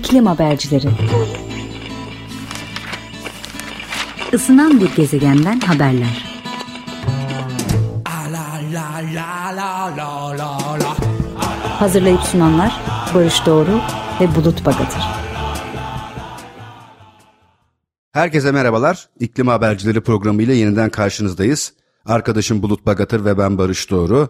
İklim Habercileri Isınan bir gezegenden haberler. Hazırlayıp sunanlar Barış Doğru ve Bulut Bagatır. Herkese merhabalar. İklim Habercileri programıyla yeniden karşınızdayız. Arkadaşım Bulut Bagatır ve ben Barış Doğru.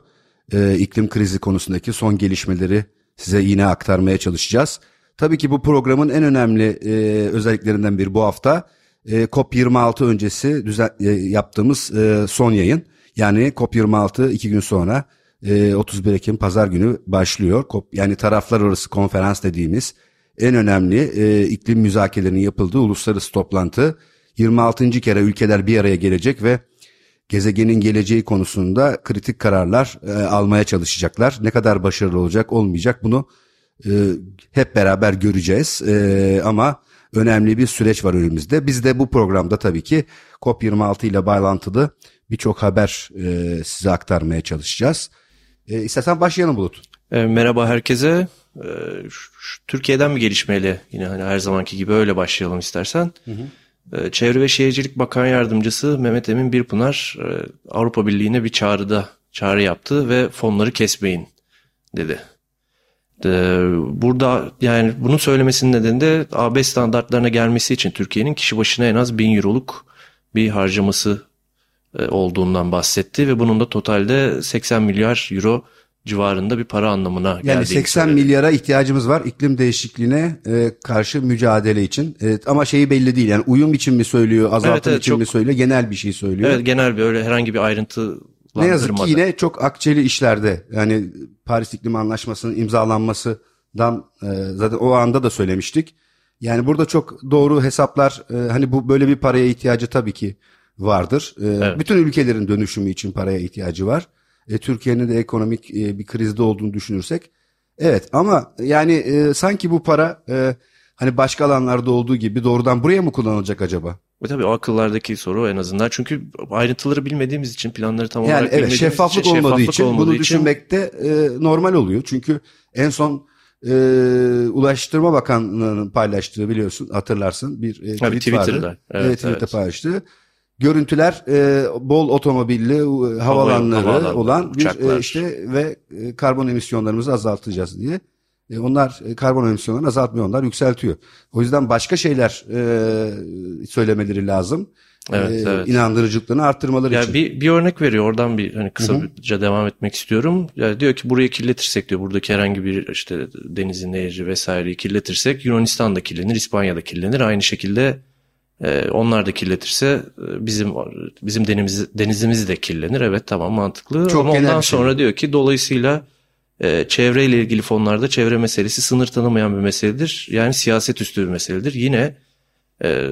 Ee, iklim krizi konusundaki son gelişmeleri size yine aktarmaya çalışacağız. Tabii ki bu programın en önemli e, özelliklerinden biri bu hafta e, COP26 öncesi düzen, e, yaptığımız e, son yayın. Yani COP26 iki gün sonra e, 31 Ekim Pazar günü başlıyor. COP, yani taraflar arası konferans dediğimiz en önemli e, iklim müzakerelerinin yapıldığı uluslararası toplantı. 26. kere ülkeler bir araya gelecek ve gezegenin geleceği konusunda kritik kararlar e, almaya çalışacaklar. Ne kadar başarılı olacak olmayacak bunu e, hep beraber göreceğiz. E, ama önemli bir süreç var önümüzde. Biz de bu programda tabii ki COP26 ile bağlantılı birçok haber e, size aktarmaya çalışacağız. E, istersen başlayalım Bulut. E, merhaba herkese. E, şu, şu, Türkiye'den bir gelişmeyle yine hani her zamanki gibi öyle başlayalım istersen. Hı hı. E, Çevre ve Şehircilik Bakan Yardımcısı Mehmet Emin Birpınar e, Avrupa Birliği'ne bir çağrıda çağrı yaptı ve fonları kesmeyin dedi. Ee, burada yani bunu söylemesinin nedeni de AB standartlarına gelmesi için Türkiye'nin kişi başına en az 1000 euroluk bir harcaması e, olduğundan bahsetti ve bunun da totalde 80 milyar euro civarında bir para anlamına geldiğini Yani 80 söyledi. milyara ihtiyacımız var iklim değişikliğine e, karşı mücadele için. Evet, ama şeyi belli değil yani uyum için mi söylüyor, azaltım Evet, evet, için çok- mi söylüyor, genel bir şey söylüyor. Evet genel bir öyle herhangi bir ayrıntı Ne yazık ki yine çok akçeli işlerde yani Paris İklim Anlaşması'nın imzalanmasından e, zaten o anda da söylemiştik. Yani burada çok doğru hesaplar e, hani bu böyle bir paraya ihtiyacı tabii ki vardır. E, Bütün ülkelerin dönüşümü için paraya ihtiyacı var. E, Türkiye'nin de ekonomik e, bir krizde olduğunu düşünürsek evet ama yani e, sanki bu para e, hani başka alanlarda olduğu gibi doğrudan buraya mı kullanılacak acaba? Ve tabii o akıllardaki soru en azından çünkü ayrıntıları bilmediğimiz için planları tam Yani olarak evet bilmediğimiz şeffaflık için, olmadığı için olmadığı bunu için- düşünmek de e, normal oluyor. Çünkü en son e, Ulaştırma Bakanlığı'nın paylaştığı biliyorsun hatırlarsın bir e, Tabii, tweet vardı. Twitter'da. Evet, Evet, Twitter'da evet. paylaştı. Görüntüler e, bol otomobilli e, havalanları havaalanları, olan bir e, işte ve e, karbon emisyonlarımızı azaltacağız diye. E, onlar e, karbon emisyonlarını azaltmıyor onlar yükseltiyor. O yüzden başka şeyler e, söylemeleri lazım. Evet, E, evet. İnandırıcılıklarını arttırmaları Ya için. bir, bir örnek veriyor oradan bir hani kısaca devam etmek istiyorum. Ya diyor ki burayı kirletirsek diyor buradaki herhangi bir işte denizin nehri vesaireyi kirletirsek Yunanistan da kirlenir, İspanya da kirlenir. Aynı şekilde e, onlar da kirletirse e, bizim bizim denimiz, denizimiz de kirlenir. Evet tamam mantıklı. Çok Ama ondan şey. sonra diyor ki dolayısıyla e, çevreyle ilgili fonlarda çevre meselesi sınır tanımayan bir meseledir. Yani siyaset üstü bir meseledir. Yine e,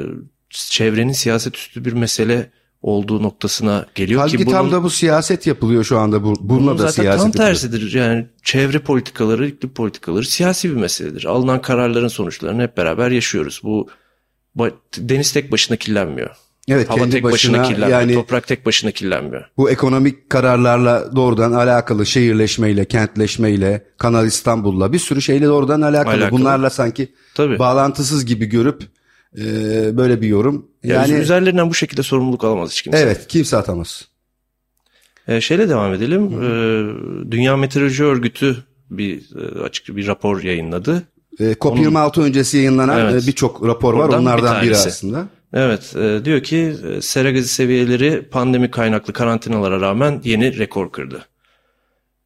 çevrenin siyaset üstü bir mesele olduğu noktasına geliyor Halbuki ki bunun, tam da bu siyaset yapılıyor şu anda. Bu, bununla bunun da zaten siyaset tam yapılıyor. tersidir. Yani çevre politikaları, iklim politikaları siyasi bir meseledir. Alınan kararların sonuçlarını hep beraber yaşıyoruz. Bu deniz tek başına kirlenmiyor. Evet Hava kendi tek başına, başına kirlenmiyor. yani Toprak tek başına kirlenmiyor. bu ekonomik kararlarla doğrudan alakalı şehirleşmeyle, kentleşmeyle, Kanal İstanbul'la bir sürü şeyle doğrudan alakalı. Alakalı. Bunlarla sanki Tabii. bağlantısız gibi görüp e, böyle bir yorum. yani Yani üzerlerinden bu şekilde sorumluluk alamaz hiç kimse. evet kimse atamaz. E, şeyle devam edelim. E, Dünya Meteoroloji Örgütü bir e, açık bir rapor yayınladı. E, COP26 öncesi yayınlanan Evet. e, birçok rapor var. Oradan bir Onlardan biri aslında. Evet, e, diyor ki e, sera gazı seviyeleri pandemi kaynaklı karantinalara rağmen yeni rekor kırdı.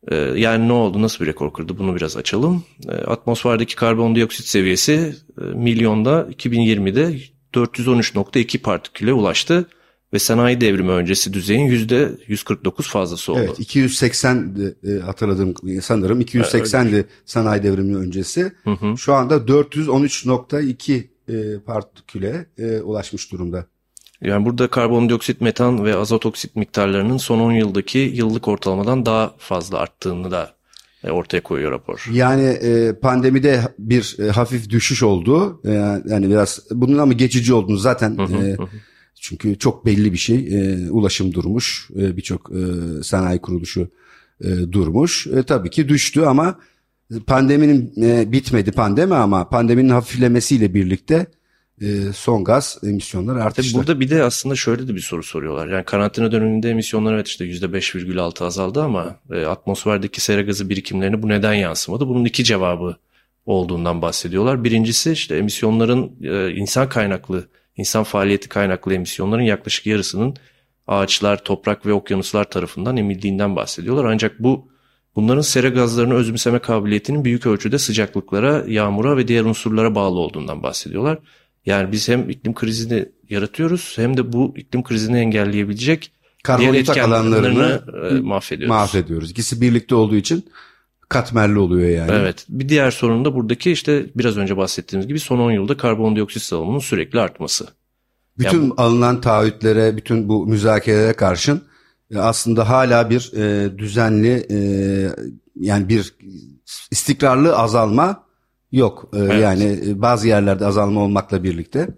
E, yani ne oldu, nasıl bir rekor kırdı bunu biraz açalım. E, atmosferdeki karbondioksit seviyesi e, milyonda 2020'de 413.2 partiküle ulaştı ve sanayi devrimi öncesi düzeyin %149 fazlası oldu. Evet 280 'di, e, hatırladığım sanırım 280'di sanayi devrimi öncesi. Hı hı. Şu anda 413.2 e, partiküle e, ulaşmış durumda. Yani burada karbondioksit, metan ve azot oksit miktarlarının son 10 yıldaki yıllık ortalamadan daha fazla arttığını da e, ortaya koyuyor rapor. Yani e, pandemide bir e, hafif düşüş oldu. E, yani biraz bunun ama geçici olduğunu zaten e, çünkü çok belli bir şey. E, ulaşım durmuş. E, Birçok e, sanayi kuruluşu e, durmuş. E, tabii ki düştü ama pandeminin e, bitmedi pandemi ama pandeminin hafiflemesiyle birlikte e, son gaz emisyonları Tabii artmışlar. burada bir de aslında şöyle de bir soru soruyorlar. Yani karantina döneminde emisyonlar evet işte %5,6 azaldı ama e, atmosferdeki sera gazı birikimlerine bu neden yansımadı? Bunun iki cevabı olduğundan bahsediyorlar. Birincisi işte emisyonların e, insan kaynaklı, insan faaliyeti kaynaklı emisyonların yaklaşık yarısının ağaçlar, toprak ve okyanuslar tarafından emildiğinden bahsediyorlar. Ancak bu bunların sera gazlarını özümseme kabiliyetinin büyük ölçüde sıcaklıklara, yağmura ve diğer unsurlara bağlı olduğundan bahsediyorlar. Yani biz hem iklim krizini yaratıyoruz hem de bu iklim krizini engelleyebilecek etken alanlarını e, mahvediyoruz. mahvediyoruz. İkisi birlikte olduğu için katmerli oluyor yani. Evet. Bir diğer sorun da buradaki işte biraz önce bahsettiğimiz gibi son 10 yılda karbondioksit salımının sürekli artması. Bütün Ya alınan taahhütlere, bütün bu müzakerelere karşın aslında hala bir e, düzenli e, yani bir istikrarlı azalma yok. E, Yani e, bazı yerlerde azalma olmakla birlikte.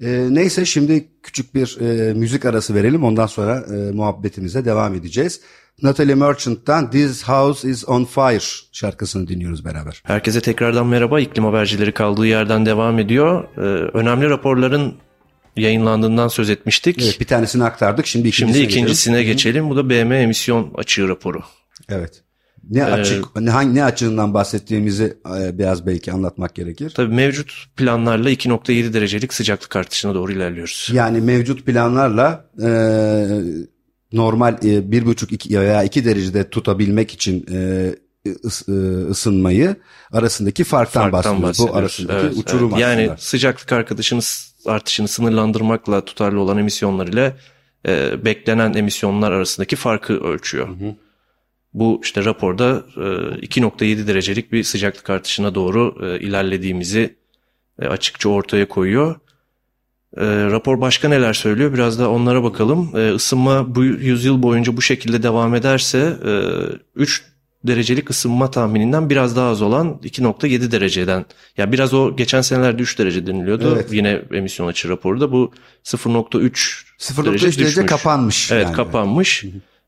E, neyse şimdi küçük bir e, müzik arası verelim. Ondan sonra e, muhabbetimize devam edeceğiz. Natalie Merchant'tan This House is on Fire şarkısını dinliyoruz beraber. Herkese tekrardan merhaba. İklim habercileri kaldığı yerden devam ediyor. Ee, önemli raporların yayınlandığından söz etmiştik. Evet, bir tanesini aktardık. Şimdi ikincisine Şimdi geçelim. ikincisine geçelim. Bu da BM emisyon açığı raporu. Evet. Ne açık ne hangi ne açığından bahsettiğimizi e, biraz belki anlatmak gerekir. Tabii mevcut planlarla 2.7 derecelik sıcaklık artışına doğru ilerliyoruz. Yani mevcut planlarla e, normal e, bir buçuk iki veya iki derecede tutabilmek için e, e, ısınmayı arasındaki farktan, Farktan bahsediyoruz. Bu arasındaki Evet, uçurum evet. Yani aslında. sıcaklık arkadaşını artışını sınırlandırmakla tutarlı olan emisyonlar ile e, beklenen emisyonlar arasındaki farkı ölçüyor. Bu işte raporda e, 2.7 derecelik bir sıcaklık artışına doğru e, ilerlediğimizi e, açıkça ortaya koyuyor. E, rapor başka neler söylüyor? Biraz da onlara bakalım. E, ısınma bu yüzyıl boyunca bu şekilde devam ederse e, 3 derecelik ısınma tahmininden biraz daha az olan 2.7 dereceden. Ya biraz o geçen senelerde 3 derece deniliyordu. Evet. Yine emisyon açı raporu da bu 0.3 0.3 derece derece, düşmüş. kapanmış. Evet yani. kapanmış.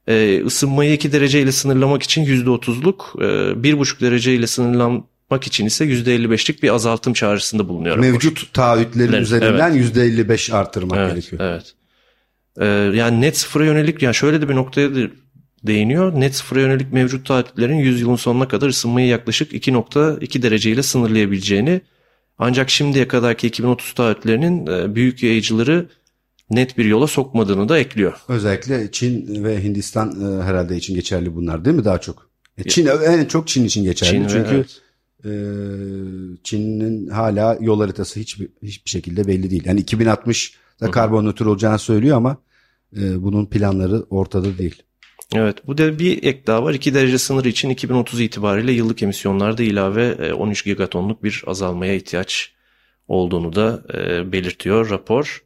Ee, ısınmayı 2 dereceyle sınırlamak için %30'luk, e, 1,5 dereceyle sınırlamak için ise %55'lik bir azaltım çağrısında bulunuyor. Mevcut taahhütlerin Evet, üzerinden yüzde 55 artırmak Evet, gerekiyor. evet. Ee, yani net sıfıra yönelik, yani şöyle de bir noktaya değiniyor. Net sıfıra yönelik mevcut taahhütlerin 100 yılın sonuna kadar ısınmayı yaklaşık 2.2 dereceyle sınırlayabileceğini ancak şimdiye kadarki 2030 taahhütlerinin e, büyük yayıcıları net bir yola sokmadığını da ekliyor. Özellikle Çin ve Hindistan e, herhalde için geçerli bunlar değil mi daha çok? E, Çin en çok Çin için geçerli. Çin Çünkü evet. Çin'in hala yol haritası hiçbir, hiçbir şekilde belli değil. Yani 2060'da karbon nötr olacağını söylüyor ama bunun planları ortada değil. Evet bu da bir ek daha var. 2 derece sınırı için 2030 itibariyle yıllık emisyonlarda ilave e, 13 gigatonluk bir azalmaya ihtiyaç olduğunu da e, belirtiyor rapor.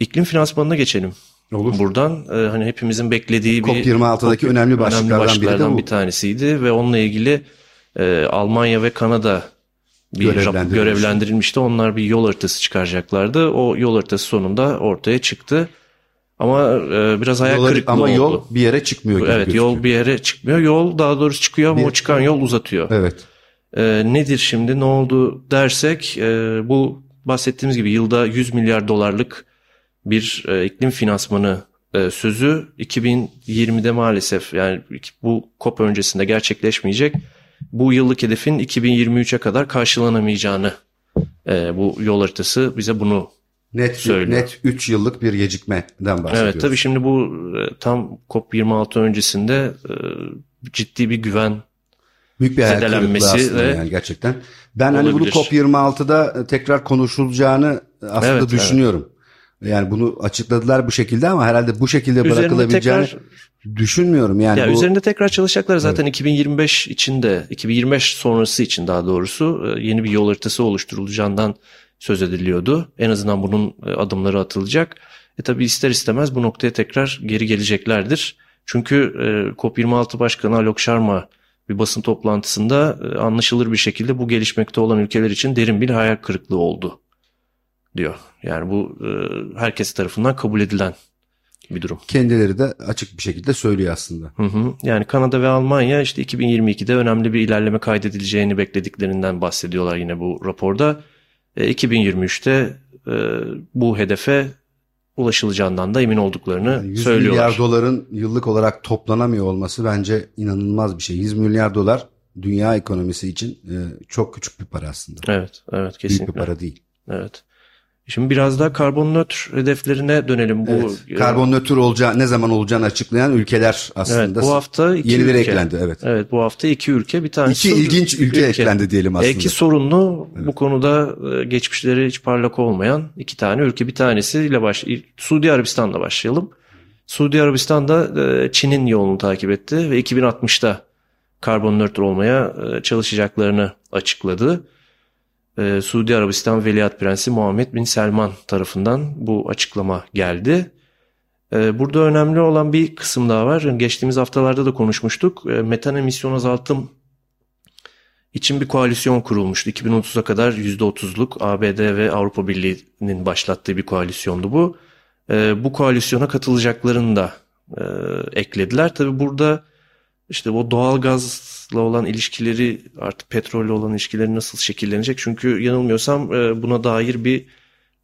İklim finansmanına geçelim. Olur. Buradan e, hani hepimizin beklediği bir COP26'daki önemli başlıklardan biri de bu. bir tanesiydi ve onunla ilgili e, Almanya ve Kanada bir rap- Görevlendirilmiş. görevlendirilmişti. Onlar bir yol haritası çıkaracaklardı. O yol haritası sonunda ortaya çıktı. Ama e, biraz hayal Yol- kırıklığı ama oldu. yol bir yere çıkmıyor gibi Evet gözüküyor. yol bir yere çıkmıyor. Yol daha doğrusu çıkıyor ama Bir- o çıkan yol uzatıyor. Evet. Ee, nedir şimdi ne oldu dersek e, bu bahsettiğimiz gibi yılda 100 milyar dolarlık bir e, iklim finansmanı e, sözü 2020'de maalesef yani bu COP öncesinde gerçekleşmeyecek. Bu yıllık hedefin 2023'e kadar karşılanamayacağını e, bu yol haritası bize bunu Net Söylüyor. net 3 yıllık bir gecikmeden bahsediyoruz. Evet tabii şimdi bu e, tam COP26 öncesinde e, ciddi bir güven Büyük bir zedelenmesi ve- yani gerçekten. Ben hani bunu Olabilir. COP26'da tekrar konuşulacağını aslında Evet, düşünüyorum. Yani bunu açıkladılar bu şekilde ama herhalde bu şekilde Üzerinde bırakılabileceğini tekrar- düşünmüyorum. Yani Ya bu üzerinde tekrar çalışacaklar zaten 2025 için de 2025 sonrası için daha doğrusu e, yeni bir yol haritası oluşturulacağından söz ediliyordu. En azından bunun e, adımları atılacak. E tabi ister istemez bu noktaya tekrar geri geleceklerdir. Çünkü e, COP26 Başkanı Alok Sharma bir basın toplantısında e, anlaşılır bir şekilde bu gelişmekte olan ülkeler için derin bir hayal kırıklığı oldu diyor. Yani bu e, herkes tarafından kabul edilen bir durum. Kendileri de açık bir şekilde söylüyor aslında. Hı hı. Yani Kanada ve Almanya işte 2022'de önemli bir ilerleme kaydedileceğini beklediklerinden bahsediyorlar yine bu raporda. E, 2023'te e, bu hedefe ulaşılacağından da emin olduklarını Yani 100 söylüyorlar. milyar doların yıllık olarak toplanamıyor olması bence inanılmaz bir şey. 100 milyar dolar dünya ekonomisi için e, çok küçük bir para aslında. Evet, evet Büyük kesinlikle. bir para değil. Evet. Şimdi biraz daha karbon nötr hedeflerine dönelim. Bu Evet. e, Karbon nötr olacağı ne zaman olacağını açıklayan ülkeler Evet, aslında. bu hafta iki yenileri ülke. eklendi evet. Evet, bu hafta iki ülke. Bir tanesi İki ilginç ülke, eklendi diyelim aslında. İki sorunlu bu konuda e, geçmişleri hiç parlak olmayan iki tane ülke. Bir tanesiyle baş Suudi Arabistan'la başlayalım. Suudi Arabistan'da e, Çin'in yolunu takip etti ve 2060'ta karbon nötr olmaya e, çalışacaklarını açıkladı. E, Suudi Arabistan Veliaht Prensi Muhammed Bin Selman tarafından bu açıklama geldi. E, Burada önemli olan bir kısım daha var. Geçtiğimiz haftalarda da konuşmuştuk. E, Metan emisyon azaltım için bir koalisyon kurulmuştu. 2030'a kadar %30'luk ABD ve Avrupa Birliği'nin başlattığı bir koalisyondu bu. E, bu koalisyona katılacaklarını da e, eklediler. Tabi burada işte o doğal gazla olan ilişkileri artık petrolle olan ilişkileri nasıl şekillenecek? Çünkü yanılmıyorsam e, buna dair bir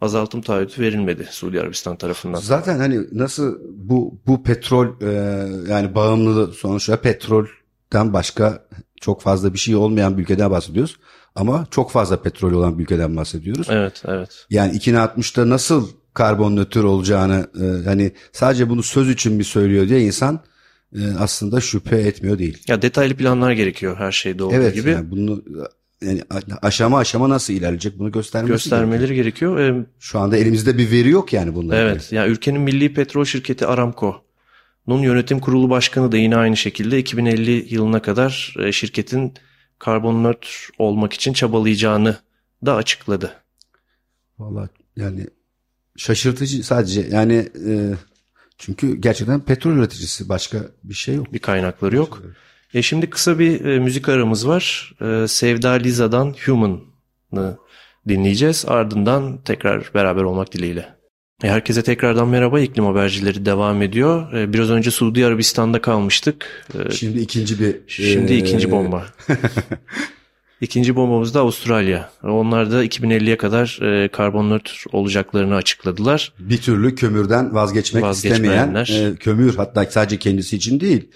azaltım taahhütü verilmedi Suudi Arabistan tarafından. Zaten hani nasıl bu bu petrol e, yani bağımlılığı sonuçta petrolden başka çok fazla bir şey olmayan bir ülkeden bahsediyoruz. Ama çok fazla petrol olan bir ülkeden bahsediyoruz. Evet, evet. Yani 2060'ta nasıl karbon nötr olacağını e, hani sadece bunu söz için mi söylüyor diye insan aslında şüphe etmiyor değil. Ya detaylı planlar gerekiyor her şeyde olduğu Evet gibi. yani bunu yani aşama aşama nasıl ilerleyecek bunu göstermesi gerekiyor. göstermeleri gerekiyor. Ee, Şu anda elimizde bir veri yok yani ilgili. evet, yani ülkenin milli petrol şirketi Aramco'nun yönetim kurulu başkanı da yine aynı şekilde 2050 yılına kadar e, şirketin karbon nötr olmak için çabalayacağını da açıkladı. Vallahi yani şaşırtıcı sadece yani e, çünkü gerçekten petrol üreticisi başka bir şey yok. Bir kaynakları yok. E şimdi kısa bir e, müzik aramız var. E, Sevda Liza'dan Human'ı dinleyeceğiz. Ardından tekrar beraber olmak dileğiyle. E, herkese tekrardan merhaba. İklim habercileri devam ediyor. E, biraz önce Suudi Arabistan'da kalmıştık. E, Şimdi ikinci bir Şimdi ikinci bomba. İkinci bombamız da Avustralya. Onlar da 2050'ye kadar e, karbon nötr olacaklarını açıkladılar. bir türlü kömürden vazgeçmek istemeyen e, kömür hatta sadece kendisi için değil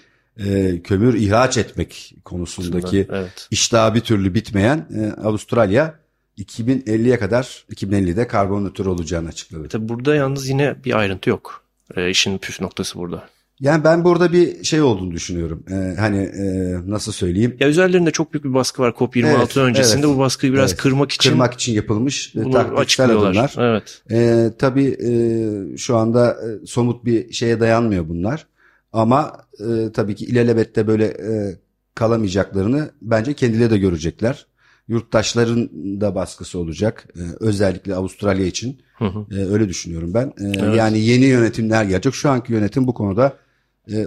e, kömür ihraç etmek konusundaki Evet. iştahı bir türlü bitmeyen e, Avustralya 2050'ye kadar 2050'de karbon nötr olacağını açıkladı. Tabi burada yalnız yine bir ayrıntı yok. E, işin püf noktası burada. Yani ben burada bir şey olduğunu düşünüyorum. E, hani e, nasıl söyleyeyim? Ya üzerlerinde çok büyük bir baskı var COP26 Evet, öncesinde. evet. Bu baskıyı biraz Evet. kırmak için Kırmak için yapılmış e, taktiksel adımlar. Evet. E, tabii e, şu anda e, somut bir şeye dayanmıyor bunlar. Ama e, tabii ki ilelebette böyle e, kalamayacaklarını bence kendileri de görecekler. Yurttaşların da baskısı olacak. E, özellikle Avustralya için. Hı hı. E, öyle düşünüyorum ben. E, Evet. Yani yeni yönetimler gelecek. Şu anki yönetim bu konuda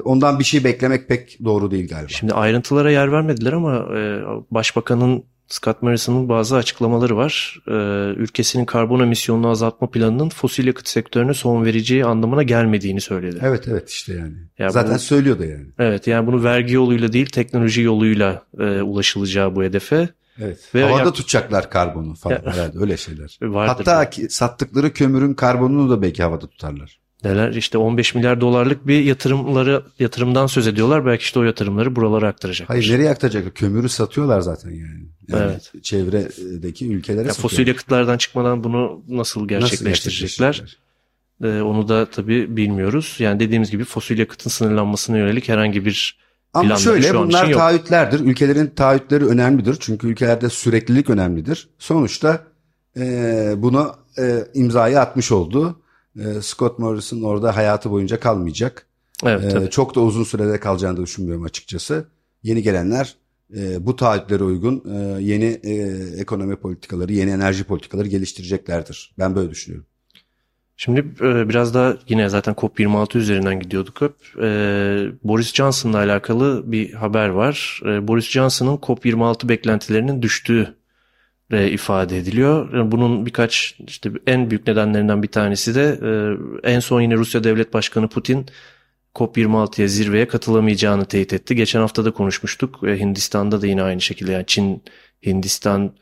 ondan bir şey beklemek pek doğru değil galiba. Şimdi ayrıntılara yer vermediler ama e, Başbakanın Scott Morrison'ın bazı açıklamaları var. E, ülkesinin karbon emisyonunu azaltma planının fosil yakıt sektörüne son vereceği anlamına gelmediğini söyledi. Evet evet işte yani. Ya Zaten bu- söylüyor da yani. Evet yani bunu vergi yoluyla değil teknoloji yoluyla e, ulaşılacağı bu hedefe Evet. Ve Havada yak- tutacaklar karbonu falan herhalde öyle şeyler. vardır. Hatta ki sattıkları kömürün karbonunu da belki havada tutarlar. Neler işte 15 milyar dolarlık bir yatırımları yatırımdan söz ediyorlar. Belki işte o yatırımları buralara aktaracaklar. Hayır nereye aktaracaklar? Kömürü satıyorlar zaten yani. yani Evet. Çevredeki ülkelere Ya fosil yakıtlardan çıkmadan bunu nasıl Nasıl gerçekleştirecekler? Ee, onu da tabii bilmiyoruz. Yani dediğimiz gibi fosil yakıtın sınırlanmasına yönelik herhangi bir Ama şöyle şu an bunlar taahhütlerdir. Ülkelerin taahhütleri önemlidir. Çünkü ülkelerde süreklilik önemlidir. Sonuçta e, bunu e, imzayı atmış oldu. E, Scott Morrison orada hayatı boyunca kalmayacak. Evet, E, tabii. çok da uzun sürede kalacağını da düşünmüyorum açıkçası. Yeni gelenler e, bu taahhütlere uygun e, yeni e, ekonomi politikaları, yeni enerji politikaları geliştireceklerdir. Ben böyle düşünüyorum. Şimdi e, biraz daha yine zaten COP26 üzerinden gidiyorduk hep. E, Boris Johnson'la alakalı bir haber var. E, Boris Johnson'ın COP26 beklentilerinin düştüğü e, ifade ediliyor. Yani bunun birkaç işte en büyük nedenlerinden bir tanesi de e, en son yine Rusya Devlet Başkanı Putin COP26'ya zirveye katılamayacağını teyit etti. Geçen hafta da konuşmuştuk. E, Hindistan'da da yine aynı şekilde yani Çin, Hindistan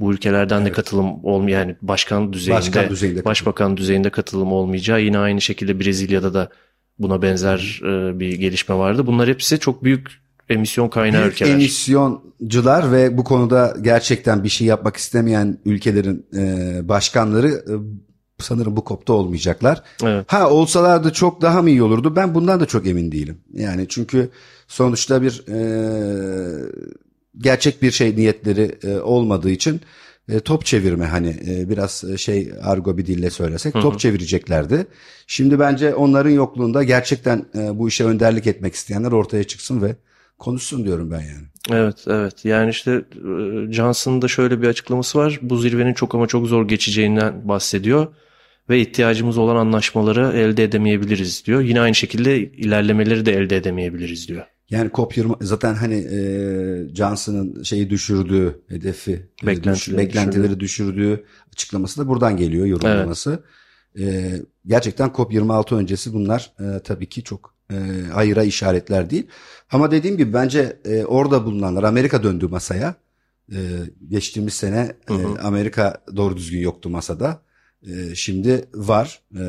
bu ülkelerden de katılım olmayan yani başkan düzeyinde, Başkan düzeyinde başbakan düzeyinde katılım olmayacağı yine aynı şekilde Brezilya'da da buna benzer e, bir gelişme vardı. Bunlar hepsi çok büyük emisyon kaynağı Büyük ülkeler. emisyoncular ve bu konuda gerçekten bir şey yapmak istemeyen ülkelerin e, başkanları e, sanırım bu kopta olmayacaklar. Evet. Ha olsalardı çok daha mı iyi olurdu? Ben bundan da çok emin değilim. Yani çünkü sonuçta bir e, gerçek bir şey niyetleri e, olmadığı için e, top çevirme hani e, biraz e, şey argo bir dille söylesek top çevireceklerdi. Şimdi bence onların yokluğunda gerçekten e, bu işe önderlik etmek isteyenler ortaya çıksın ve konuşsun diyorum ben yani. Evet, evet. Yani işte e, Johnson'ın da şöyle bir açıklaması var. Bu zirvenin çok ama çok zor geçeceğinden bahsediyor ve ihtiyacımız olan anlaşmaları elde edemeyebiliriz diyor. Yine aynı şekilde ilerlemeleri de elde edemeyebiliriz diyor. Yani COP20 zaten hani e, Johnson'ın şeyi düşürdüğü hedefi, Beklentileri düş- beklentileri düşürdüğü açıklaması da buradan geliyor yorumlaması. E, gerçekten COP26 öncesi bunlar e, tabii ki çok e, hayıra işaretler değil. Ama dediğim gibi bence e, orada bulunanlar Amerika döndü masaya. E, geçtiğimiz sene e, Amerika doğru düzgün yoktu masada. E, şimdi var. E,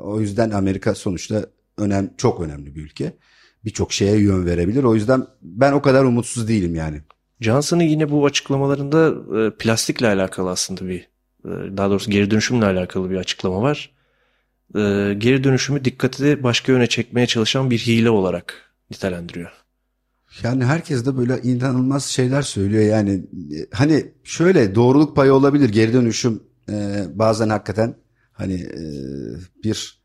o yüzden Amerika sonuçta önem çok önemli bir ülke. Birçok şeye yön verebilir. O yüzden ben o kadar umutsuz değilim yani. Johnson'ın yine bu açıklamalarında e, plastikle alakalı aslında bir e, daha doğrusu geri dönüşümle alakalı bir açıklama var. E, geri dönüşümü dikkati başka yöne çekmeye çalışan bir hile olarak nitelendiriyor. Yani herkes de böyle inanılmaz şeyler söylüyor yani. E, Hani şöyle doğruluk payı olabilir geri dönüşüm e, bazen hakikaten hani e, bir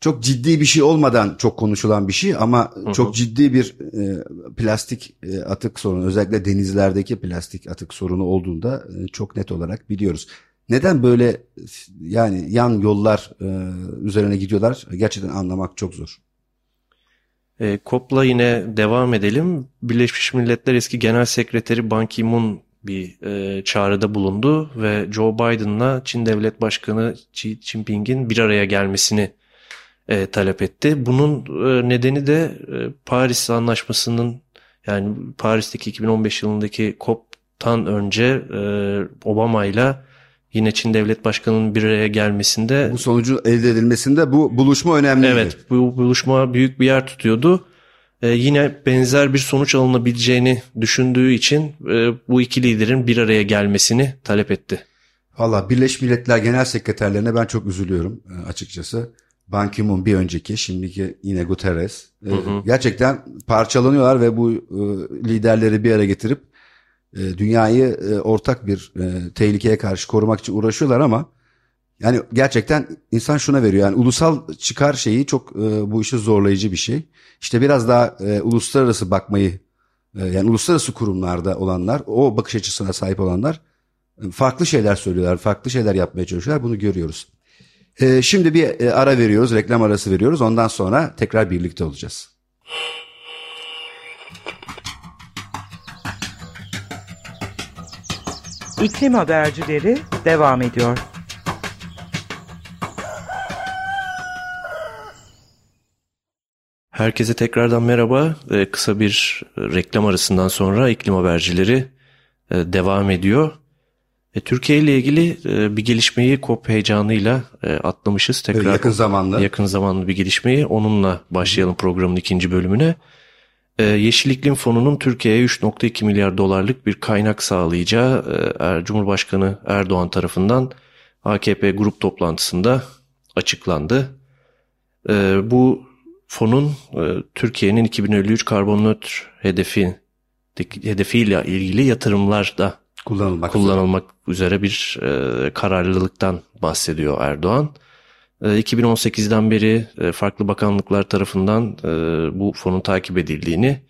çok ciddi bir şey olmadan çok konuşulan bir şey ama çok ciddi bir e, plastik e, atık sorunu özellikle denizlerdeki plastik atık sorunu olduğunda e, çok net olarak biliyoruz. Neden böyle yani yan yollar e, üzerine gidiyorlar gerçekten anlamak çok zor. E, COP'la yine devam edelim. Birleşmiş Milletler eski Genel Sekreteri Ban Ki-moon bir e, çağrıda bulundu ve Joe Biden'la Çin Devlet Başkanı Xi Jinping'in bir araya gelmesini e, talep etti. Bunun e, nedeni de e, Paris Anlaşması'nın yani Paris'teki 2015 yılındaki COP'tan önce e, Obama ile yine Çin Devlet Başkanı'nın bir araya gelmesinde Bu sonucun elde edilmesinde bu buluşma önemli. Evet bu buluşma büyük bir yer tutuyordu. Ee, yine benzer bir sonuç alınabileceğini düşündüğü için e, bu iki liderin bir araya gelmesini talep etti. Valla Birleşmiş Milletler Genel Sekreterlerine ben çok üzülüyorum e, açıkçası. Ban Ki-moon bir önceki, şimdiki yine Guterres. E, Gerçekten parçalanıyorlar ve bu e, liderleri bir araya getirip e, dünyayı e, ortak bir tehlikeye karşı korumak için uğraşıyorlar ama yani gerçekten insan şuna veriyor. Yani ulusal çıkar şeyi çok bu işi zorlayıcı bir şey. İşte biraz daha uluslararası bakmayı yani uluslararası kurumlarda olanlar, o bakış açısına sahip olanlar farklı şeyler söylüyorlar, farklı şeyler yapmaya çalışıyorlar. Bunu görüyoruz. E, şimdi bir e, ara veriyoruz, reklam arası veriyoruz. Ondan sonra tekrar birlikte olacağız. İklim habercileri devam ediyor. Herkese tekrardan merhaba. Ee, kısa bir e, reklam arasından sonra iklim habercileri e, devam ediyor. E, Türkiye ile ilgili e, bir gelişmeyi COP heyecanıyla e, atlamışız. Tekrar yakın zamanlı. Yakın zamanlı bir gelişmeyi. Onunla başlayalım programın ikinci bölümüne. E, Yeşil İklim Fonu'nun Türkiye'ye 3.2 milyar dolarlık bir kaynak sağlayacağı e, Er- Cumhurbaşkanı Erdoğan tarafından AKP grup toplantısında açıklandı. E, bu fonun e, Türkiye'nin 2053 karbon nötr hedefi hedefiyle ilgili yatırımlarda Kullanılmak üzere. kullanılmak üzere bir e, kararlılıktan bahsediyor Erdoğan. E, 2018'den beri e, farklı bakanlıklar tarafından e, bu fonun takip edildiğini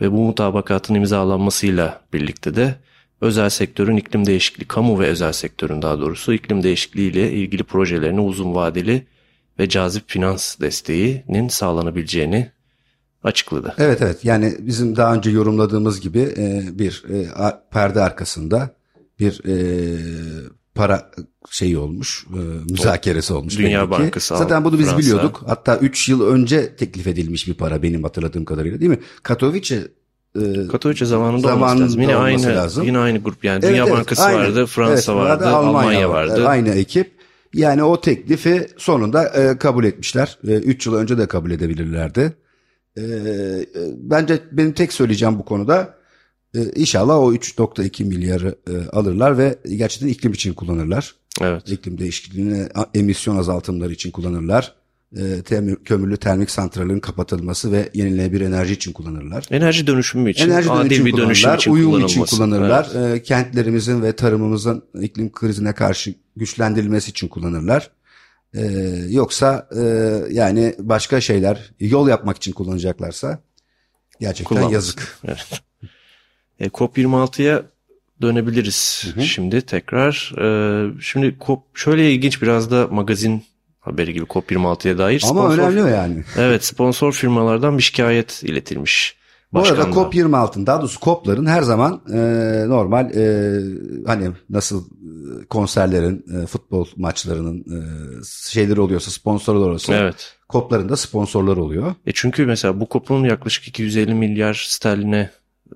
ve bu mutabakatın imzalanmasıyla birlikte de özel sektörün iklim değişikliği, kamu ve özel sektörün daha doğrusu iklim değişikliği ile ilgili projelerine uzun vadeli ve cazip finans desteğinin sağlanabileceğini açıkladı. Evet evet yani bizim daha önce yorumladığımız gibi e, bir e, a- perde arkasında bir e, para şeyi olmuş, e, müzakeresi olmuş. Dünya belli ki. Bankası, Zaten bunu biz Fransa. biliyorduk. Hatta 3 yıl önce teklif edilmiş bir para benim hatırladığım kadarıyla değil mi? Katowice e, Katowice zamanında, Zamanında olması lazım. Yine olması aynı lazım. yine aynı grup yani Evet, Dünya evet, Bankası aynen. vardı, Fransa Evet, vardı, Almanya, vardı. Aynı ekip. Yani o teklifi sonunda e, kabul etmişler. 3 yıl önce de kabul edebilirlerdi. E, e, bence benim tek söyleyeceğim bu konuda e, inşallah o 3.2 milyarı e, alırlar ve gerçekten iklim için kullanırlar. Evet. İklim değişikliğine a- emisyon azaltımları için kullanırlar. Kömürlü termik santralin kapatılması ve yenilenebilir enerji için kullanırlar. Enerji dönüşümü için, Enerji adil dönüşüm bir dönüşüm için uyum için kullanırlar. Evet. Ee, kentlerimizin ve tarımımızın iklim krizine karşı güçlendirilmesi için kullanırlar. Ee, yoksa e, yani başka şeyler yol yapmak için kullanacaklarsa gerçekten Kullanmasın. yazık. Evet. E, COP26'ya dönebiliriz şimdi tekrar. E, şimdi COP şöyle ilginç biraz da magazin haberi gibi COP26'ya dair. Ama sponsor- önemli yani. Evet sponsor firmalardan bir şikayet iletilmiş. Bu arada Başkanlığa. COP26'ın daha doğrusu COP'ların her zaman e, normal e, hani nasıl e, konserlerin, e, futbol maçlarının e, şeyleri oluyorsa sponsorlar oluyorsa Evet. COP'ların da sponsorlar oluyor. E çünkü mesela bu COP'un yaklaşık 250 milyar sterline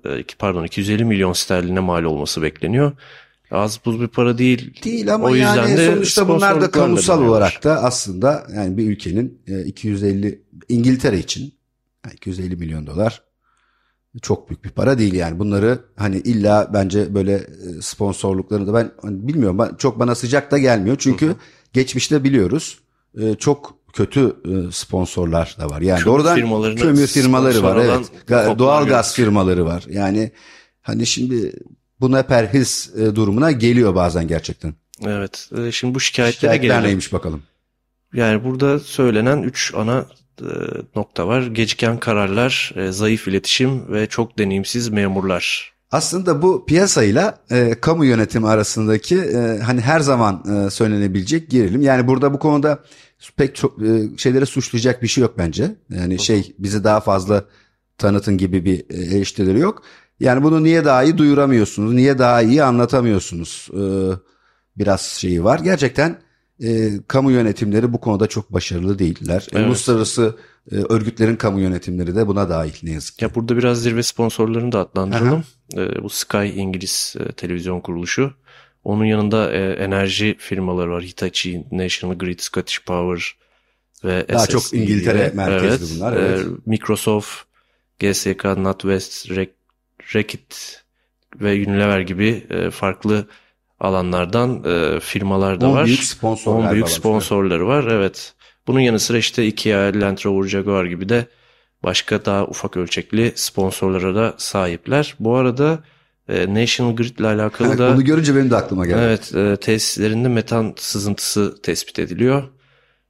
e, pardon 250 milyon sterline mal olması bekleniyor. Az buz bir para değil. Değil ama O yüzden yani de sonuçta bunlar da kamusal dönüyorlar. olarak da aslında yani bir ülkenin e, 250 İngiltere için yani 250 milyon dolar çok büyük bir para değil yani. Bunları hani illa bence böyle e, sponsorluklarını da ben hani bilmiyorum ben, çok bana sıcak da gelmiyor. Çünkü geçmişte biliyoruz e, çok kötü e, sponsorlar da var. Yani Kömür doğrudan kömür firmaları var evet. Doğal gaz firmaları var. Yani hani şimdi buna perhis durumuna geliyor bazen gerçekten. Evet. Şimdi bu şikayetlere Şikayetler gelelim. neymiş bakalım. Yani burada söylenen 3 ana nokta var. Geciken kararlar, e, zayıf iletişim ve çok deneyimsiz memurlar. Aslında bu piyasayla e, kamu yönetimi arasındaki e, hani her zaman e, söylenebilecek gerilim. Yani burada bu konuda pek çok e, şeylere suçlayacak bir şey yok bence. Yani şey bizi daha fazla tanıtın gibi bir e, eleştirileri yok. Yani bunu niye daha iyi duyuramıyorsunuz? Niye daha iyi anlatamıyorsunuz? E, biraz şeyi var. Gerçekten e, kamu yönetimleri bu konuda çok başarılı değiller. E, Evet. Uluslararası e, örgütlerin kamu yönetimleri de buna dahil ne yazık ki. Ya burada biraz zirve sponsorlarını da adlandıralım. E, bu Sky İngiliz e, televizyon kuruluşu. Onun yanında e, enerji firmaları var. Hitachi, National Grid, Scottish Power ve Daha SSE çok İngiltere diye. merkezli bunlar, evet. E, Microsoft, GSK, NatWest, Reckitt ve Unilever gibi e, farklı alanlardan e, firmalar da 10 var. büyük sponsor 10 galiba büyük var. sponsorları var evet. Bunun yanı sıra işte Ikea, Land Rover, Jaguar gibi de başka daha ufak ölçekli sponsorlara da sahipler. Bu arada e, National Grid ile alakalı da Bunu görünce benim de aklıma geldi. evet e, tesislerinde metan sızıntısı tespit ediliyor.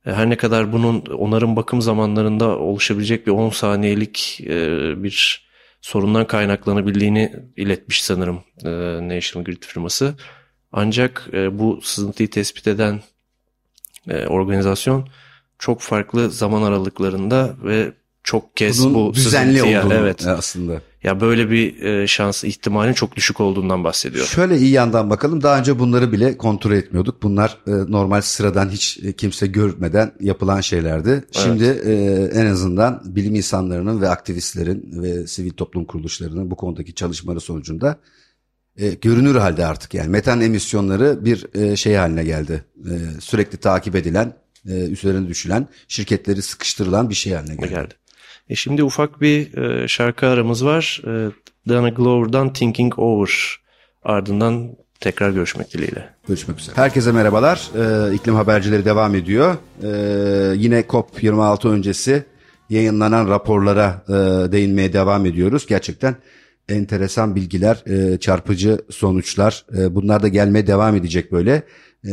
E, Her ne kadar bunun onarım bakım zamanlarında oluşabilecek bir 10 saniyelik e, bir sorundan kaynaklanabildiğini iletmiş sanırım e, National Grid firması. Ancak e, bu sızıntıyı tespit eden e, organizasyon çok farklı zaman aralıklarında ve çok kez Bunun bu düzenli sızıntıya olduğunu evet e, aslında. ya böyle bir e, şans ihtimalin çok düşük olduğundan bahsediyor. Şöyle iyi yandan bakalım. Daha önce bunları bile kontrol etmiyorduk. Bunlar e, normal sıradan hiç e, kimse görmeden yapılan şeylerdi. Şimdi e, en azından bilim insanlarının ve aktivistlerin ve sivil toplum kuruluşlarının bu konudaki çalışmaları sonucunda e, görünür halde artık yani metan emisyonları bir e, şey haline geldi. E, sürekli takip edilen, e, üzerine düşülen, şirketleri sıkıştırılan bir şey haline geldi. geldi. E şimdi ufak bir e, şarkı aramız var. E, Dana Glover'dan Thinking Over. Ardından tekrar görüşmek dileğiyle. Görüşmek üzere. Herkese merhabalar. Ee, iklim habercileri devam ediyor. Ee, yine COP26 öncesi yayınlanan raporlara e, değinmeye devam ediyoruz. Gerçekten enteresan bilgiler, e, çarpıcı sonuçlar. E, bunlar da gelmeye devam edecek böyle. E,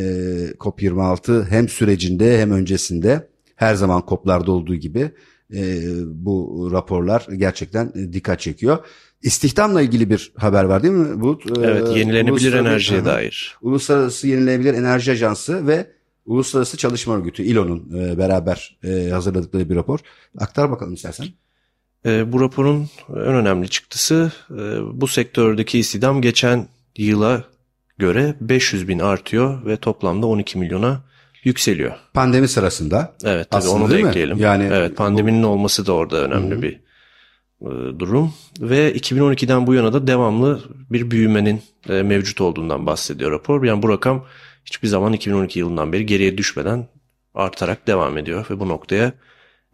COP26 hem sürecinde hem öncesinde her zaman COP'larda olduğu gibi e, bu raporlar gerçekten e, dikkat çekiyor. İstihdamla ilgili bir haber var değil mi Bulut? Ee, Evet, yenilenebilir enerjiye dair. Uluslararası Yenilenebilir Enerji Ajansı ve Uluslararası Çalışma Örgütü ILO'nun e, beraber e, hazırladıkları bir rapor. Aktar bakalım istersen. E, bu raporun en önemli çıktısı e, bu sektördeki istihdam geçen yıla göre 500 bin artıyor ve toplamda 12 milyona yükseliyor. Pandemi sırasında. Evet tabii Aslında onu da mi? ekleyelim. Yani evet pandeminin olması da orada önemli bir e, durum ve 2012'den bu yana da devamlı bir büyümenin e, mevcut olduğundan bahsediyor rapor. Yani bu rakam hiçbir zaman 2012 yılından beri geriye düşmeden artarak devam ediyor ve bu noktaya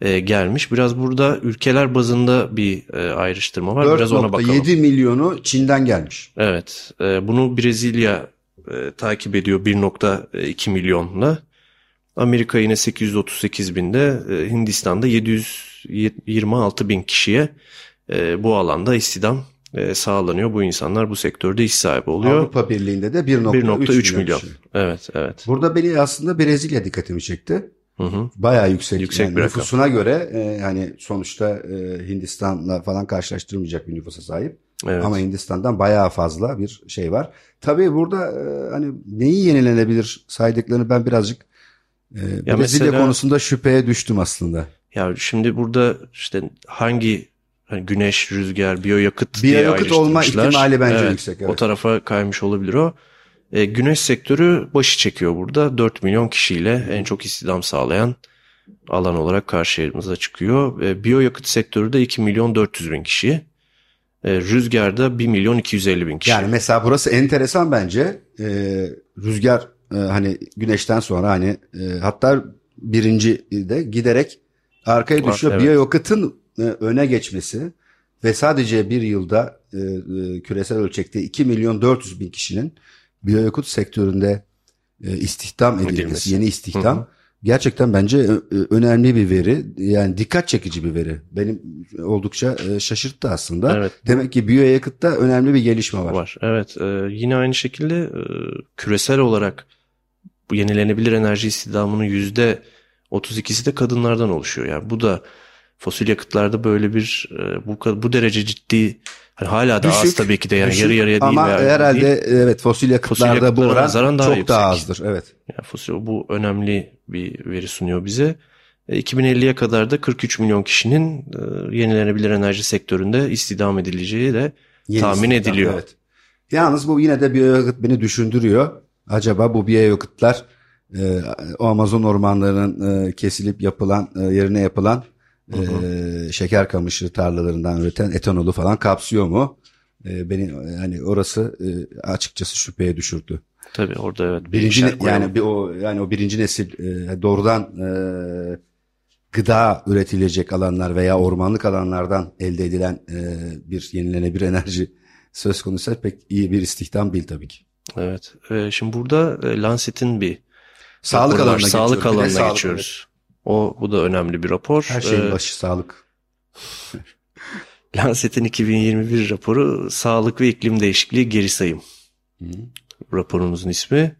e, gelmiş. Biraz burada ülkeler bazında bir e, ayrıştırma var. Biraz ona bakalım. 4.7 milyonu Çin'den gelmiş. Evet, e, bunu Brezilya e, takip ediyor 1.2 milyonla. Amerika yine 838 binde, e, Hindistan'da 726 bin kişiye e, bu alanda istihdam e, sağlanıyor. Bu insanlar bu sektörde iş sahibi oluyor. Avrupa Birliği'nde de 1.3 1.3 milyon. kişi. Evet, evet. Burada beni aslında Brezilya dikkatimi çekti. Hı hı. Bayağı yüksek. Yüksek yani bir rakam. nüfusuna göre e, hani sonuçta e, Hindistan'la falan karşılaştırılmayacak bir nüfusa sahip. Evet. Ama Hindistan'dan bayağı fazla bir şey var. Tabii burada e, hani neyi yenilenebilir saydıklarını ben birazcık e, Brezilya mesela- konusunda şüpheye düştüm aslında. Ya şimdi burada işte hangi hani güneş, rüzgar, biyoyakıt diye Biyoyakıt olma ihtimali bence Evet, yüksek, O evet. tarafa kaymış olabilir o. E, güneş sektörü başı çekiyor burada. 4 milyon kişiyle en çok istihdam sağlayan alan olarak karşımıza çıkıyor. E, biyoyakıt sektörü de 2 milyon 400 bin kişi. E, rüzgarda 1 milyon 250 bin kişi. Yani mesela burası enteresan bence. E, rüzgar e, hani güneşten sonra hani e, hatta birinci de giderek arkaya düşüyor. evet. Biyoyakıtın e, öne geçmesi ve sadece bir yılda e, e, küresel ölçekte 2 milyon 400 bin kişinin biyoyakıt sektöründe e, istihdam edilmesi, Edilmesi. yeni istihdam Hı hı. gerçekten bence e, önemli bir veri. Yani dikkat çekici bir veri. Benim oldukça e, şaşırttı aslında. Evet. Demek ki biyoyakıtta önemli bir gelişme var. var. Evet. e, yine aynı şekilde e, küresel olarak bu yenilenebilir enerji istihdamının yüzde 32'si de kadınlardan oluşuyor. Yani bu da fosil yakıtlarda böyle bir e, bu ka- bu derece ciddi hani hala da az Düşük, tabii ki de yani Düşük yarı yarıya değil Ama veya herhalde değil. evet fosil yakıtlarda bu yakıtlara oran nazaran daha çok daha yüksek. azdır. Evet. Yani fosil bu önemli bir veri sunuyor bize. E, 2050'ye kadar da 43 milyon kişinin e, yenilenebilir enerji sektöründe istihdam edileceği de Yeni tahmin istihdam, ediliyor. Evet. Yalnız bu yine de biyoyakıt beni düşündürüyor. Acaba bu biyoyakıtlar e, o Amazon ormanlarının e, kesilip yapılan e, yerine yapılan e, şeker kamışı tarlalarından üreten etanolu falan kapsıyor mu? E, beni e, hani orası e, açıkçası şüpheye düşürdü. Tabii orada evet bir Birinci ne- yani bir o yani o birinci nesil e, doğrudan e, gıda üretilecek alanlar veya ormanlık alanlardan elde edilen e, bir yenilenebilir enerji söz konusu pek iyi bir istihdam değil tabii ki. Evet. Ee, şimdi burada e, Lancet'in bir Sağlık alanına sağlık geçiyoruz. Alanına sağlık, geçiyoruz. O bu da önemli bir rapor. Her şeyin Ee, başı sağlık. Lancet'in 2021 raporu Sağlık ve İklim Değişikliği Geri Sayım. Raporumuzun ismi.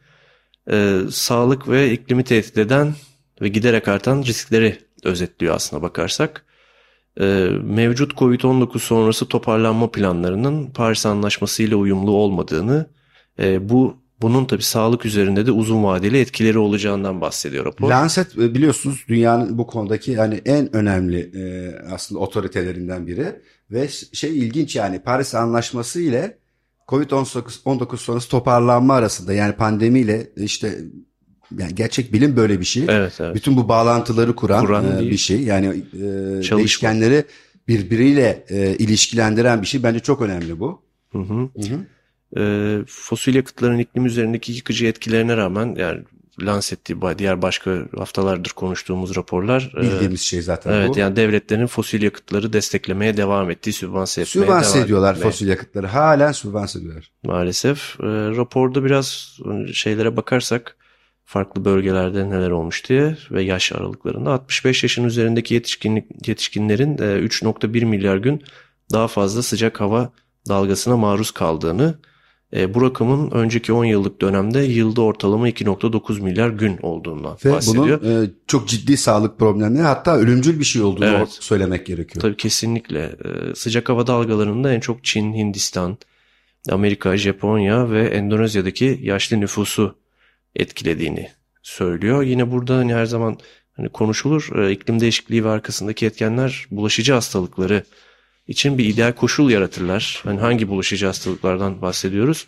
Ee, sağlık ve iklimi tehdit eden ve giderek artan riskleri özetliyor aslına bakarsak. Ee, mevcut Covid-19 sonrası toparlanma planlarının Paris Anlaşması ile uyumlu olmadığını, e, bu bunun tabii sağlık üzerinde de uzun vadeli etkileri olacağından bahsediyor rapor. Lancet e, biliyorsunuz dünyanın bu konudaki yani en önemli e, aslında otoritelerinden biri ve şey ilginç yani Paris Anlaşması ile Covid-19 19 sonrası toparlanma arasında yani pandemiyle işte yani gerçek bilim böyle bir şey. Evet, evet. Bütün bu bağlantıları kuran, Kuran e, bir bir şey. Yani e, çalışma. değişkenleri birbiriyle e, ilişkilendiren bir şey. Bence çok önemli bu. Hı hı. Hı hı. Ee, fosil yakıtların iklim üzerindeki yıkıcı etkilerine rağmen yani Lancet diye diğer başka haftalardır konuştuğumuz raporlar e, Bildiğimiz şey zaten evet bu. yani devletlerin fosil yakıtları desteklemeye devam ettiği, sübvanse etmeye Sübvanse devam ediyorlar etmeye. fosil yakıtları. Halen sübvanse ediyorlar. Maalesef. E, raporda biraz şeylere bakarsak farklı bölgelerde neler olmuş diye ve yaş aralıklarında 65 yaşın üzerindeki yetişkinlik, yetişkinlerin e, 3.1 milyar gün daha fazla sıcak hava dalgasına maruz kaldığını e, bu rakamın önceki 10 yıllık dönemde yılda ortalama 2.9 milyar gün olduğundan Ve bahsediyor. bunun e, çok ciddi sağlık problemleri hatta ölümcül bir şey olduğunu Evet. söylemek gerekiyor. Tabii kesinlikle. Ee, Sıcak hava dalgalarında en çok Çin, Hindistan, Amerika, Japonya ve Endonezya'daki yaşlı nüfusu etkilediğini söylüyor. Yine burada hani her zaman hani konuşulur e, iklim değişikliği ve arkasındaki etkenler bulaşıcı hastalıkları için bir ideal koşul yaratırlar. Hani hangi bulaşıcı hastalıklardan bahsediyoruz?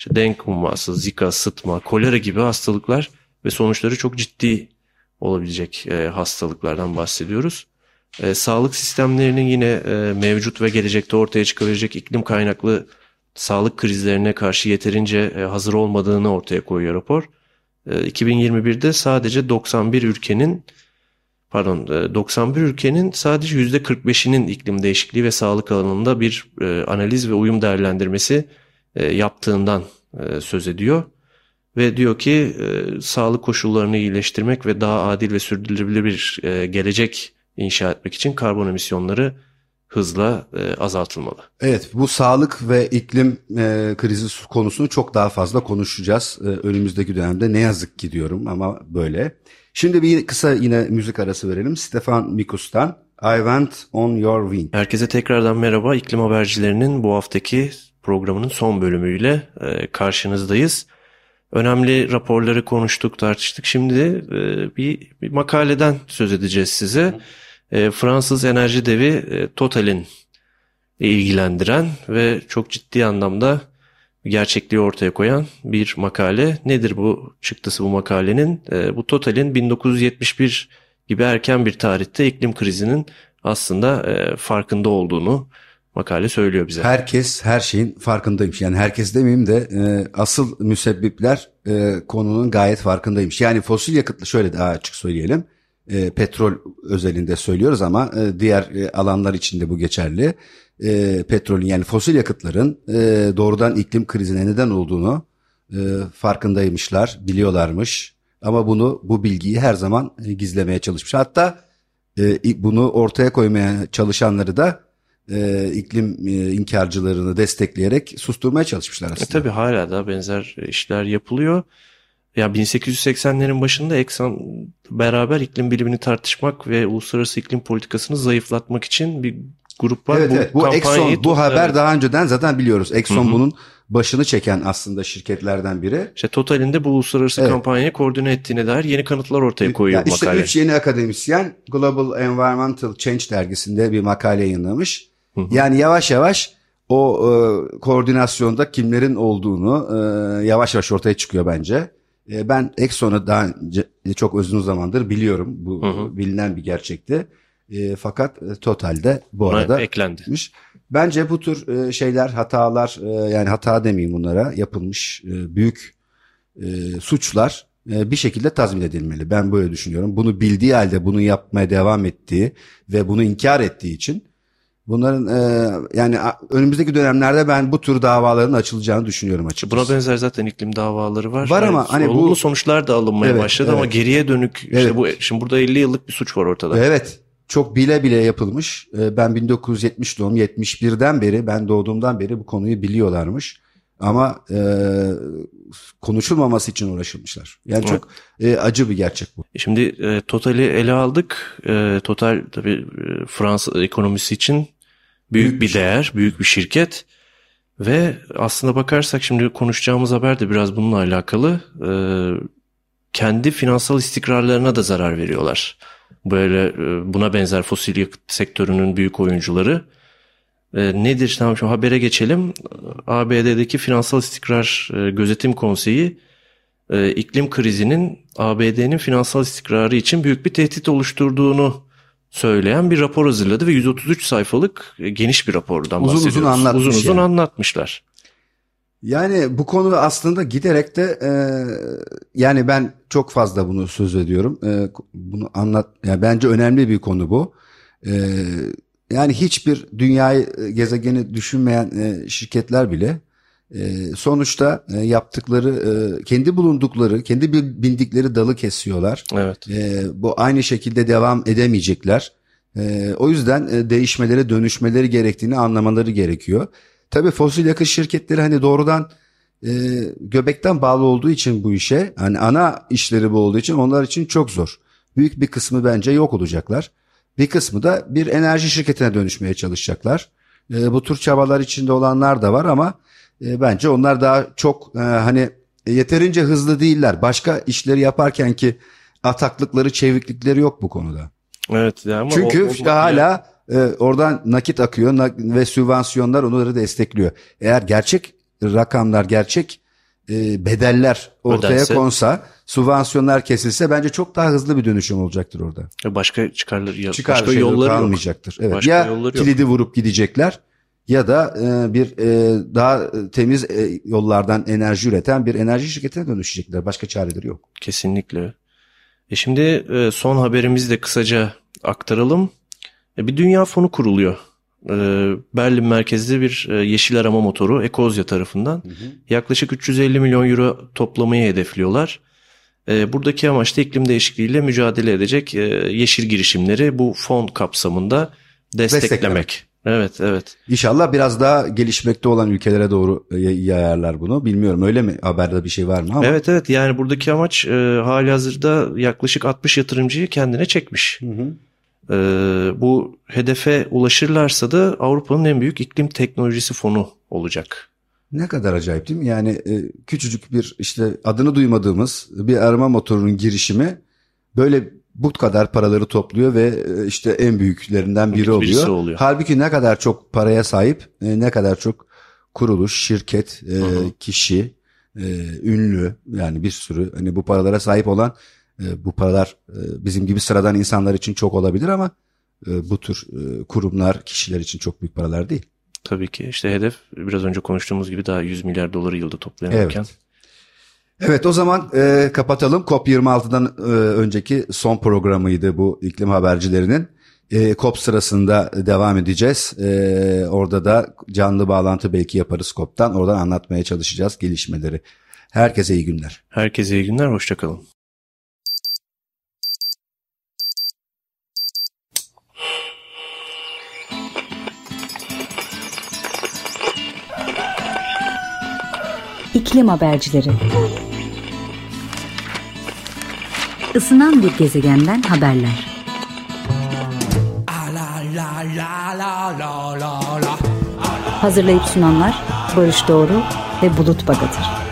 işte denk humması, zika, sıtma, kolera gibi hastalıklar ve sonuçları çok ciddi olabilecek e, hastalıklardan bahsediyoruz. E, sağlık sistemlerinin yine e, mevcut ve gelecekte ortaya çıkabilecek iklim kaynaklı sağlık krizlerine karşı yeterince e, hazır olmadığını ortaya koyuyor rapor. E, 2021'de sadece 91 ülkenin pardon e, 91 ülkenin sadece %45'inin iklim değişikliği ve sağlık alanında bir e, analiz ve uyum değerlendirmesi e, yaptığından e, söz ediyor. Ve diyor ki e, sağlık koşullarını iyileştirmek ve daha adil ve sürdürülebilir bir e, gelecek inşa etmek için karbon emisyonları hızla e, azaltılmalı. Evet bu sağlık ve iklim e, krizi konusunu çok daha fazla konuşacağız e, önümüzdeki dönemde ne yazık ki diyorum ama böyle. Şimdi bir kısa yine müzik arası verelim. Stefan Mikus'tan I Went On Your Wing. Herkese tekrardan merhaba. İklim habercilerinin bu haftaki programının son bölümüyle e, karşınızdayız. Önemli raporları konuştuk, tartıştık. Şimdi e, bir, bir makaleden söz edeceğiz size. E, Fransız enerji devi e, Total'in ilgilendiren ve çok ciddi anlamda gerçekliği ortaya koyan bir makale. Nedir bu çıktısı bu makalenin? E, bu Total'in 1971 gibi erken bir tarihte iklim krizinin aslında e, farkında olduğunu makale söylüyor bize. Herkes her şeyin farkındaymış. Yani herkes demeyeyim de e, asıl müsebbipler e, konunun gayet farkındaymış. Yani fosil yakıtlı şöyle daha açık söyleyelim. E, petrol özelinde söylüyoruz ama e, diğer e, alanlar için de bu geçerli. E, petrolün yani fosil yakıtların e, doğrudan iklim krizine neden olduğunu e, farkındaymışlar, biliyorlarmış. Ama bunu bu bilgiyi her zaman e, gizlemeye çalışmış. Hatta e, bunu ortaya koymaya çalışanları da e, iklim e, inkarcılarını destekleyerek susturmaya çalışmışlar E, aslında. tabii hala da benzer işler yapılıyor. Ya 1880'lerin başında Exxon beraber iklim bilimini tartışmak ve uluslararası iklim politikasını zayıflatmak için bir grup var. Evet, evet. Bu Exxon, bu haber evet. daha önceden zaten biliyoruz. Exxon Hı hı. bunun başını çeken aslında şirketlerden biri. İşte Total'in de bu uluslararası Evet. kampanyayı koordine ettiğine dair yeni kanıtlar ortaya koyuyor Yani işte makale. üç yeni akademisyen Global Environmental Change dergisinde bir makale yayınlamış. Hı hı. Yani yavaş yavaş o e, koordinasyonda kimlerin olduğunu e, yavaş yavaş ortaya çıkıyor bence. E, ben Exxon'u daha önce çok uzun zamandır biliyorum. Bu Hı hı. bilinen bir gerçekti. E, fakat e, totalde bu arada eklendi. yapılmış. Bence bu tür e, şeyler hatalar e, yani hata demeyeyim bunlara yapılmış e, büyük e, suçlar e, bir şekilde tazmin edilmeli. Ben böyle düşünüyorum. Bunu bildiği halde bunu yapmaya devam ettiği ve bunu inkar ettiği için bunların e, yani önümüzdeki dönemlerde ben bu tür davaların açılacağını düşünüyorum açıkçası. Buna benzer zaten iklim davaları var. Var Yani ama hani bu- sonuçlar da alınmaya Evet, başladı ama evet. geriye dönük işte Evet. bu şimdi burada 50 yıllık bir suç var ortada. Evet. Çok bile bile yapılmış. E, Ben 1970 doğum 71'den beri ben doğduğumdan beri bu konuyu biliyorlarmış. Ama e, konuşulmaması için uğraşılmışlar. Yani çok e, acı bir gerçek bu. Şimdi e, Total'i ele aldık. E, Total tabii e, Fransa ekonomisi için büyük, Büyük bir bir değer, büyük bir şirket. Ve aslında bakarsak şimdi konuşacağımız haber de biraz bununla alakalı. E, kendi finansal istikrarlarına da zarar veriyorlar. Böyle e, buna benzer fosil yakıt sektörünün büyük oyuncuları. E, nedir? Tamam şu habere geçelim. ABD'deki Finansal İstikrar e, Gözetim Konseyi e, iklim krizinin ABD'nin finansal istikrarı için büyük bir tehdit oluşturduğunu söyleyen bir rapor hazırladı ve 133 sayfalık e, geniş bir rapordan Uzun uzun bahsediyoruz. anlatmış Uzun uzun yani. anlatmışlar. Yani bu konu aslında giderek de e, yani ben çok fazla bunu söz ediyorum. E, bunu anlat yani bence önemli bir konu bu. E, yani hiçbir dünyayı e, gezegeni düşünmeyen e, şirketler bile e, sonuçta yaptıkları kendi bulundukları kendi bindikleri dalı kesiyorlar. Evet. Bu aynı şekilde devam edemeyecekler. O yüzden değişmeleri, dönüşmeleri gerektiğini anlamaları gerekiyor. Tabii fosil yakıt şirketleri hani doğrudan e, göbekten bağlı olduğu için bu işe, hani ana işleri bu olduğu için onlar için çok zor. Büyük bir kısmı bence yok olacaklar. Bir kısmı da bir enerji şirketine dönüşmeye çalışacaklar. E, bu tür çabalar içinde olanlar da var ama e, bence onlar daha çok e, hani yeterince hızlı değiller. Başka işleri yaparken ki ataklıkları, çeviklikleri yok bu konuda. Evet. yani ama Çünkü o- o- hala e, oradan nakit akıyor ve sübvansiyonlar onları destekliyor. Eğer gerçek rakamlar, gerçek e, bedeller ortaya Ödense. konsa, subvansiyonlar kesilse bence çok daha hızlı bir dönüşüm olacaktır orada. Başka çıkarları yok. Çıkar başka yolları yok. kalmayacaktır. Evet. Başka ya yolları yok. kilidi vurup gidecekler ya da e, bir e, daha temiz e, yollardan enerji üreten bir enerji şirketine dönüşecekler. Başka çareleri yok. Kesinlikle. E şimdi e, son haberimizi de kısaca aktaralım. E, bir dünya fonu kuruluyor. E, Berlin merkezli bir e, yeşil arama motoru Ekozya tarafından. Yaklaşık 350 milyon euro toplamayı hedefliyorlar. E, buradaki amaç da iklim değişikliğiyle mücadele edecek e, yeşil girişimleri bu fon kapsamında desteklemek. Desteklemek. Evet, evet. İnşallah biraz daha gelişmekte olan ülkelere doğru e, yayarlar bunu. Bilmiyorum öyle mi? Haberde bir şey var mı ama. Evet evet yani buradaki amaç e, hali hazırda yaklaşık 60 yatırımcıyı kendine çekmiş. Hı hı. E, bu hedefe ulaşırlarsa da Avrupa'nın en büyük iklim teknolojisi fonu olacak. Ne kadar acayip değil mi? Yani e, küçücük bir işte adını duymadığımız bir arama motorunun girişimi böyle bu kadar paraları topluyor ve e, işte en büyüklerinden biri Birisi oluyor. oluyor. Halbuki ne kadar çok paraya sahip, e, ne kadar çok kuruluş, şirket, e, hı. kişi, e, ünlü yani bir sürü hani bu paralara sahip olan e, bu paralar e, bizim gibi sıradan insanlar için çok olabilir ama e, bu tür e, kurumlar, kişiler için çok büyük paralar değil. Tabii ki işte hedef biraz önce konuştuğumuz gibi daha 100 milyar doları yılda toplayan Evet. Evet o zaman e, kapatalım. COP26'dan e, önceki son programıydı bu iklim habercilerinin. E, COP sırasında devam edeceğiz. E, orada da canlı bağlantı belki yaparız COP'tan. Oradan anlatmaya çalışacağız gelişmeleri. Herkese iyi günler. Herkese iyi günler, hoşçakalın. İklim habercileri. Isınan bir gezegenden haberler. Hazırlayıp sunanlar Barış Doğru ve Bulut Bagatır.